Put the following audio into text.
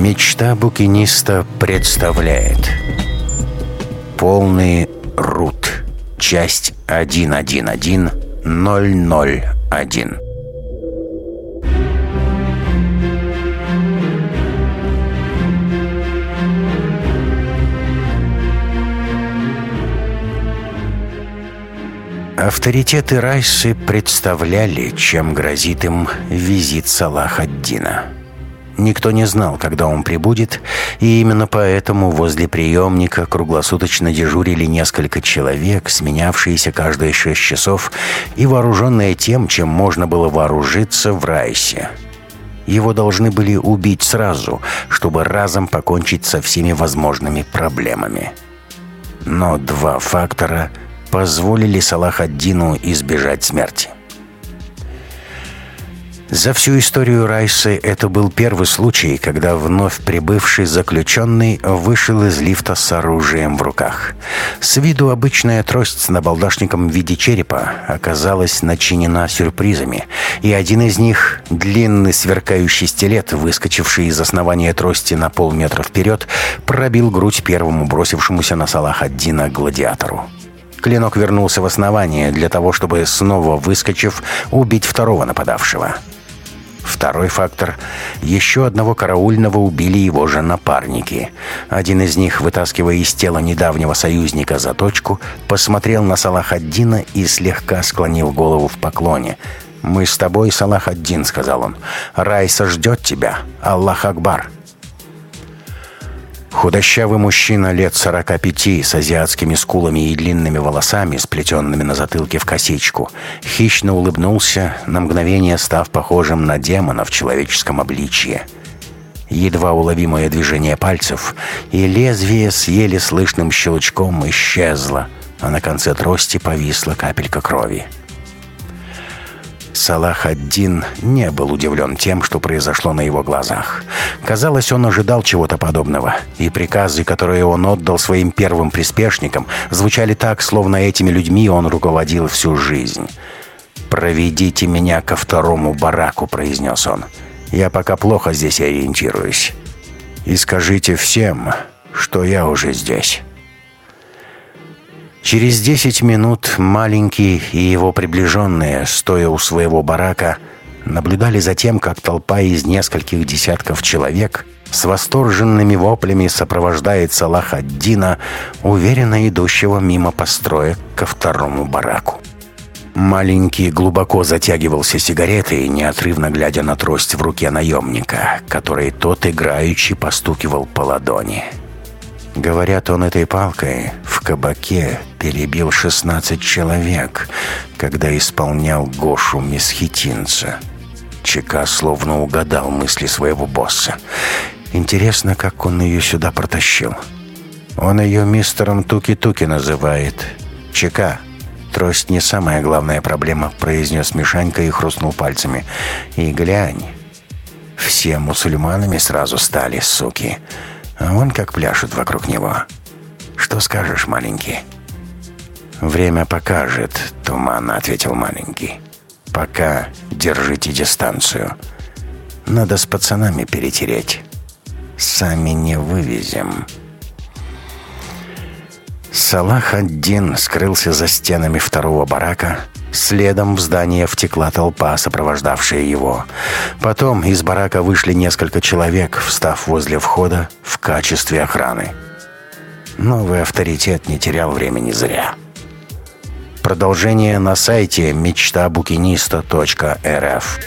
Мечта букиниста представляет. Полный рут. Часть 111001 Авторитеты Райсы представляли, чем грозит им визит Салах-ад-Дина. Никто не знал, когда он прибудет, и именно поэтому возле приемника круглосуточно дежурили несколько человек, сменявшиеся каждые шесть часов и вооруженные тем, чем можно было вооружиться в Райсе. Его должны были убить сразу, чтобы разом покончить со всеми возможными проблемами. Но два фактора позволили Салах-ад-Дину избежать смерти. За всю историю Райсы это был первый случай, когда вновь прибывший заключенный вышел из лифта с оружием в руках. С виду обычная трость с набалдашником в виде черепа оказалась начинена сюрпризами, и один из них, длинный сверкающий стилет, выскочивший из основания трости на полметра вперед, пробил грудь первому бросившемуся на Салах-ад-Дина гладиатору. Клинок вернулся в основание для того, чтобы, снова выскочив, убить второго нападавшего. Второй фактор. Еще одного караульного убили его же напарники. Один из них, вытаскивая из тела недавнего союзника заточку, посмотрел на Салах-ад-Дина и слегка склонил голову в поклоне. «Мы с тобой, Салах-ад-Дин», — сказал он. «Райса ждет тебя. Аллах Акбар». Худощавый мужчина лет 45 с азиатскими скулами и длинными волосами, сплетенными на затылке в косичку, хищно улыбнулся, на мгновение став похожим на демона в человеческом обличье. Едва уловимое движение пальцев, и лезвие с еле слышным щелчком исчезло, а на конце трости повисла капелька крови. Салах ад-Дин не был удивлен тем, что произошло на его глазах. Казалось, он ожидал чего-то подобного, и приказы, которые он отдал своим первым приспешникам, звучали так, словно этими людьми он руководил всю жизнь. «Проведите меня ко второму бараку», — произнес он. «Я пока плохо здесь ориентируюсь. И скажите всем, что я уже здесь». Через десять минут маленький и его приближенные, стоя у своего барака, наблюдали за тем, как толпа из нескольких десятков человек с восторженными воплями сопровождает Салах-ад-Дина, уверенно идущего мимо построек ко второму бараку. Маленький глубоко затягивался сигаретой, неотрывно глядя на трость в руке наемника, который тот играючи постукивал по ладони. Говорят, он этой палкой в кабаке перебил 16 человек, когда исполнял Гошу Месхитинца. Чека словно угадал мысли своего босса. Интересно, как он ее сюда протащил. Он ее мистером Туки-Туки называет. Чека. Трость не самая главная проблема, произнес Мишанька и хрустнул пальцами. И глянь. Все мусульманами сразу стали, суки. А вон как пляшут вокруг него. Что скажешь, маленький?» «Время покажет», — туманно ответил маленький. «Пока держите дистанцию. Надо с пацанами перетереть. Сами не вывезем». Салах один скрылся за стенами второго барака, Следом в здание втекла толпа, сопровождавшая его. Потом из барака вышли несколько человек, встав возле входа в качестве охраны. Новый авторитет не терял времени зря. Продолжение на сайте мечтабукиниста.рф